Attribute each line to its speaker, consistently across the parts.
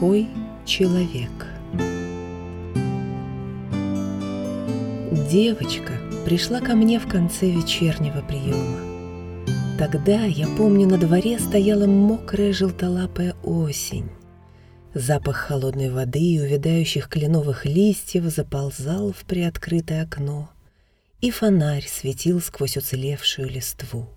Speaker 1: Плохой человек. Девочка пришла ко мне в конце вечернего приема. Тогда, я помню, на дворе стояла мокрая желтолапая осень. Запах холодной воды и увядающих кленовых листьев заползал в приоткрытое окно, и фонарь светил сквозь уцелевшую листву.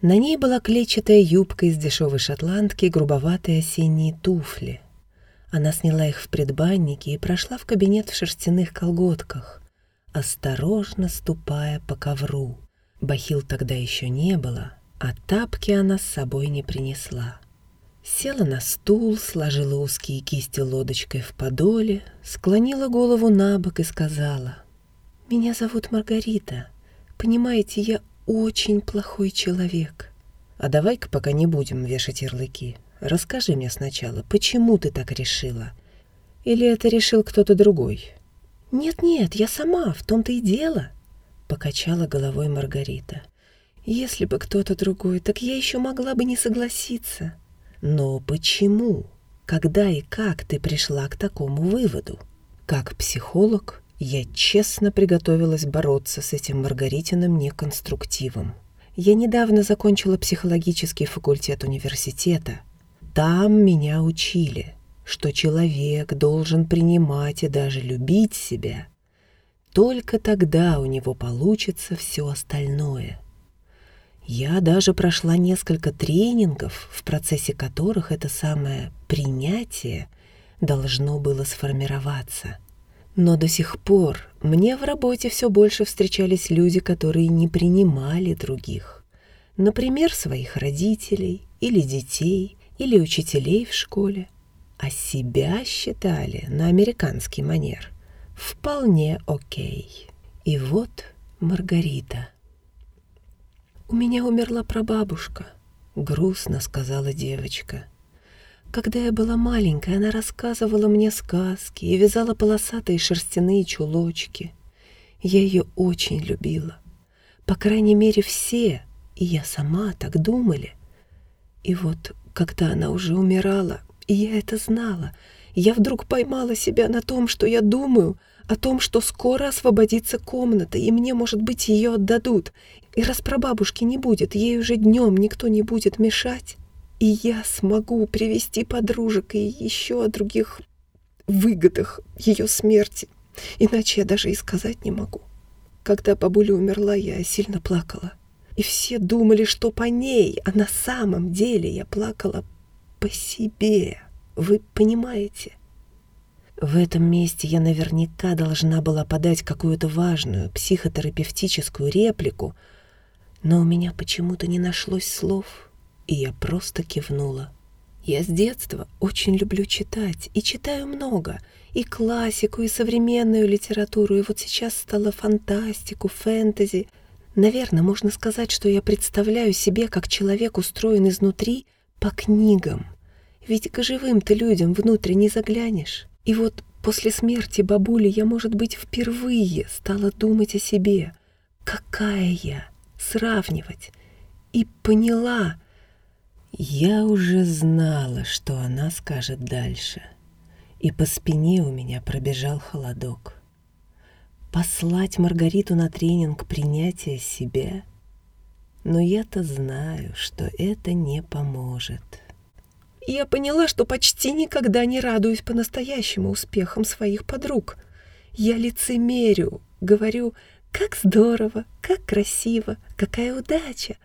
Speaker 1: На ней была клетчатая юбка из дешевой шотландки и грубоватые осенние туфли. Она сняла их в предбаннике и прошла в кабинет в шерстяных колготках, осторожно ступая по ковру. Бахил тогда еще не было, а тапки она с собой не принесла. Села на стул, сложила узкие кисти лодочкой в подоле, склонила голову на бок и сказала, «Меня зовут Маргарита. Понимаете, я очень плохой человек. А давай-ка пока не будем вешать ярлыки. Расскажи мне сначала, почему ты так решила? Или это решил кто-то другой? Нет-нет, я сама, в том-то и дело, покачала головой Маргарита. Если бы кто-то другой, так я еще могла бы не согласиться. Но почему? Когда и как ты пришла к такому выводу? Как психолог, я честно приготовилась бороться с этим Маргаритиным неконструктивом. Я недавно закончила психологический факультет университета. Там меня учили, что человек должен принимать и даже любить себя. Только тогда у него получится все остальное. Я даже прошла несколько тренингов, в процессе которых это самое принятие должно было сформироваться – но до сих пор мне в работе все больше встречались люди, которые не принимали других. Например, своих родителей или детей, или учителей в школе. А себя считали на американский манер вполне окей. И вот Маргарита. «У меня умерла прабабушка», — грустно сказала девочка. Когда я была маленькая, она рассказывала мне сказки и вязала полосатые шерстяные чулочки. Я ее очень любила. По крайней мере, все, и я сама так думали. И вот, когда она уже умирала, и я это знала, я вдруг поймала себя на том, что я думаю о том, что скоро освободится комната, и мне, может быть, ее отдадут. И раз прабабушки не будет, ей уже днем никто не будет мешать, и я смогу привести подружек и еще о других выгодах ее смерти. Иначе я даже и сказать не могу. Когда бабуля умерла, я сильно плакала. И все думали, что по ней, а на самом деле я плакала по себе. Вы понимаете? В этом месте я наверняка должна была подать какую-то важную психотерапевтическую реплику, но у меня почему-то не нашлось слов — и я просто кивнула. Я с детства очень люблю читать, и читаю много, и классику, и современную литературу, и вот сейчас стала фантастику, фэнтези. Наверное, можно сказать, что я представляю себе, как человек устроен изнутри по книгам. Ведь к живым-то людям внутрь не заглянешь. И вот после смерти бабули я, может быть, впервые стала думать о себе. Какая я? Сравнивать. И поняла, я уже знала, что она скажет дальше, и по спине у меня пробежал холодок. Послать Маргариту на тренинг принятия себя? Но я-то знаю, что это не поможет. Я поняла, что почти никогда не радуюсь по-настоящему успехам своих подруг. Я лицемерю, говорю, как здорово, как красиво, какая удача.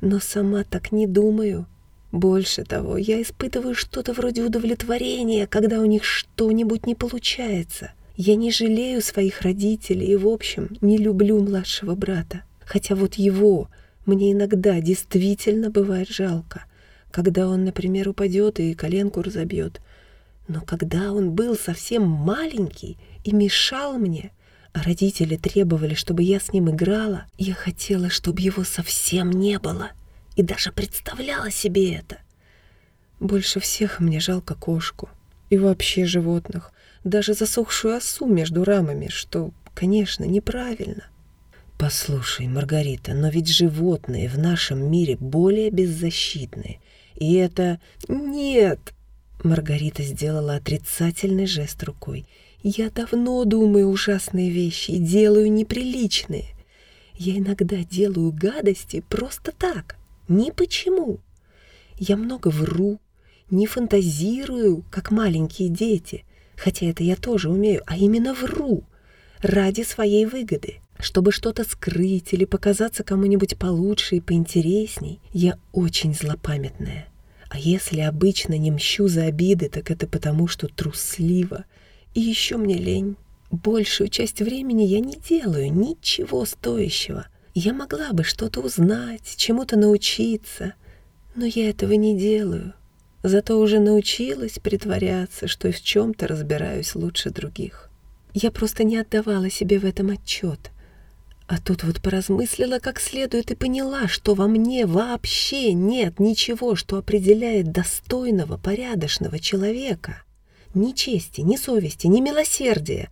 Speaker 1: Но сама так не думаю. Больше того, я испытываю что-то вроде удовлетворения, когда у них что-нибудь не получается. Я не жалею своих родителей и, в общем, не люблю младшего брата. Хотя вот его мне иногда действительно бывает жалко, когда он, например, упадет и коленку разобьет. Но когда он был совсем маленький и мешал мне, а родители требовали, чтобы я с ним играла, я хотела, чтобы его совсем не было и даже представляла себе это. Больше всех мне жалко кошку и вообще животных, даже засохшую осу между рамами, что, конечно, неправильно. Послушай, Маргарита, но ведь животные в нашем мире более беззащитные. И это... Нет! Маргарита сделала отрицательный жест рукой. «Я давно думаю ужасные вещи и делаю неприличные. Я иногда делаю гадости просто так, ни почему. Я много вру, не фантазирую, как маленькие дети, хотя это я тоже умею, а именно вру ради своей выгоды. Чтобы что-то скрыть или показаться кому-нибудь получше и поинтересней, я очень злопамятная. А если обычно не мщу за обиды, так это потому, что трусливо. И еще мне лень. Большую часть времени я не делаю ничего стоящего. Я могла бы что-то узнать, чему-то научиться, но я этого не делаю. Зато уже научилась притворяться, что в чем-то разбираюсь лучше других. Я просто не отдавала себе в этом отчет. А тут вот поразмыслила как следует и поняла, что во мне вообще нет ничего, что определяет достойного, порядочного человека. Ни чести, ни совести, ни милосердия.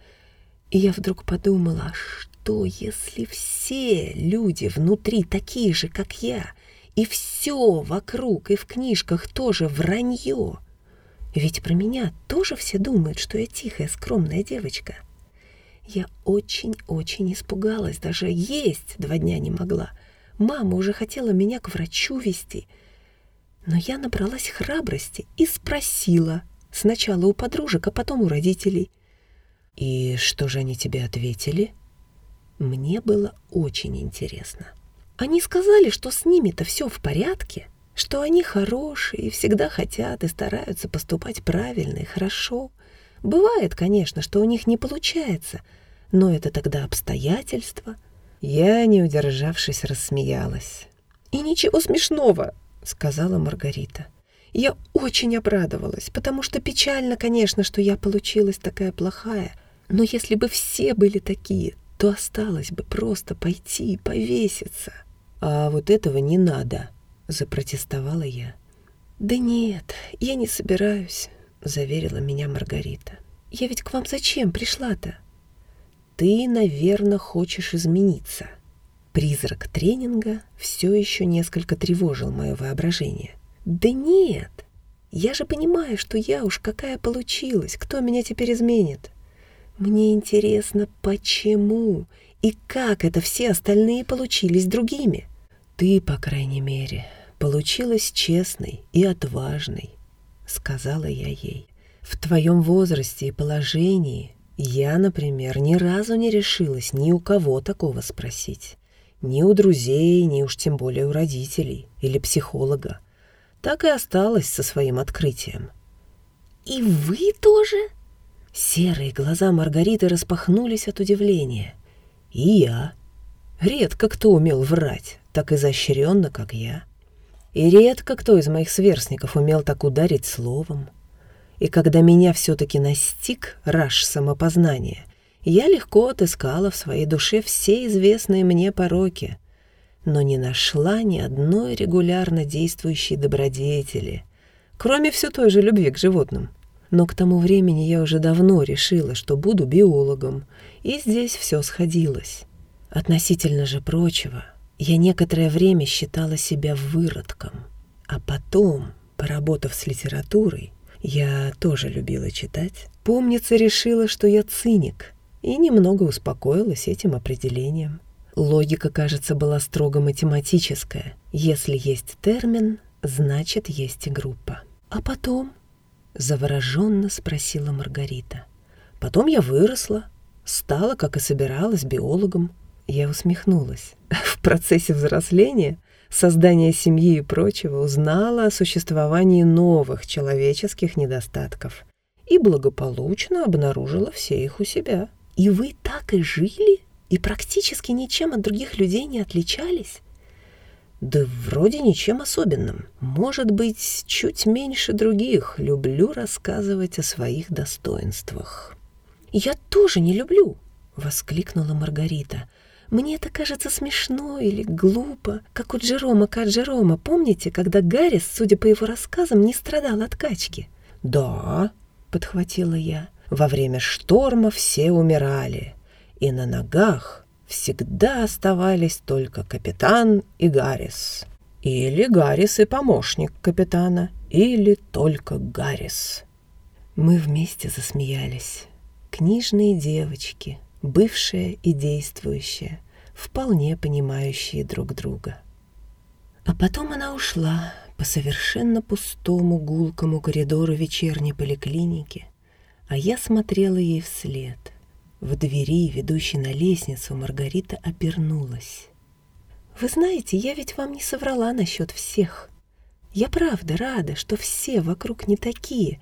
Speaker 1: И я вдруг подумала, что если все люди внутри такие же, как я, и все вокруг и в книжках тоже вранье, ведь про меня тоже все думают, что я тихая, скромная девочка — я очень-очень испугалась, даже есть два дня не могла. Мама уже хотела меня к врачу вести. Но я набралась храбрости и спросила. Сначала у подружек, а потом у родителей. «И что же они тебе ответили?» Мне было очень интересно. Они сказали, что с ними-то все в порядке, что они хорошие и всегда хотят и стараются поступать правильно и хорошо. Бывает, конечно, что у них не получается — но это тогда обстоятельства. Я, не удержавшись, рассмеялась. «И ничего смешного», — сказала Маргарита. «Я очень обрадовалась, потому что печально, конечно, что я получилась такая плохая. Но если бы все были такие, то осталось бы просто пойти и повеситься». «А вот этого не надо», — запротестовала я. «Да нет, я не собираюсь», — заверила меня Маргарита. «Я ведь к вам зачем пришла-то? ты, наверное, хочешь измениться. Призрак тренинга все еще несколько тревожил мое воображение. Да нет, я же понимаю, что я уж какая получилась, кто меня теперь изменит. Мне интересно, почему и как это все остальные получились другими. Ты, по крайней мере, получилась честной и отважной, сказала я ей. В твоем возрасте и положении я, например, ни разу не решилась ни у кого такого спросить. Ни у друзей, ни уж тем более у родителей или психолога. Так и осталась со своим открытием. «И вы тоже?» Серые глаза Маргариты распахнулись от удивления. «И я. Редко кто умел врать, так изощренно, как я. И редко кто из моих сверстников умел так ударить словом. И когда меня все-таки настиг раж самопознания, я легко отыскала в своей душе все известные мне пороки, но не нашла ни одной регулярно действующей добродетели, кроме все той же любви к животным. Но к тому времени я уже давно решила, что буду биологом, и здесь все сходилось. Относительно же прочего, я некоторое время считала себя выродком, а потом, поработав с литературой, я тоже любила читать. Помнится, решила, что я циник, и немного успокоилась этим определением. Логика, кажется, была строго математическая. Если есть термин, значит, есть и группа. А потом? Завороженно спросила Маргарита. Потом я выросла, стала, как и собиралась, биологом. Я усмехнулась. В процессе взросления создания семьи и прочего, узнала о существовании новых человеческих недостатков и благополучно обнаружила все их у себя. И вы так и жили? И практически ничем от других людей не отличались? Да вроде ничем особенным. Может быть, чуть меньше других. Люблю рассказывать о своих достоинствах. «Я тоже не люблю!» — воскликнула Маргарита. Мне это кажется смешно или глупо, как у Джерома Каджерома. Помните, когда Гаррис, судя по его рассказам, не страдал от качки? «Да», — подхватила я, — «во время шторма все умирали, и на ногах всегда оставались только капитан и Гаррис. Или Гаррис и помощник капитана, или только Гаррис?» Мы вместе засмеялись. Книжные девочки, бывшая и действующая, вполне понимающие друг друга. А потом она ушла по совершенно пустому гулкому коридору вечерней поликлиники, а я смотрела ей вслед. В двери, ведущей на лестницу, Маргарита обернулась. «Вы знаете, я ведь вам не соврала насчет всех. Я правда рада, что все вокруг не такие,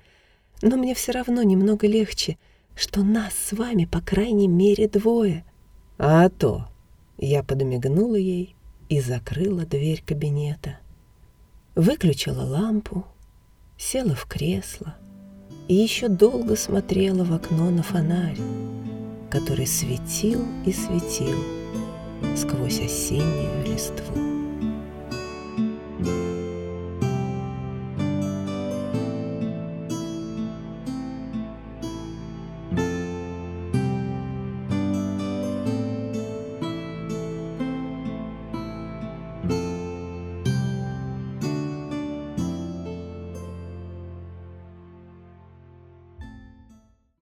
Speaker 1: но мне все равно немного легче, что нас с вами, по крайней мере, двое». «А то!» Я подмигнула ей и закрыла дверь кабинета. Выключила лампу, села в кресло и еще долго смотрела в окно на фонарь, который светил и светил сквозь осеннюю листву.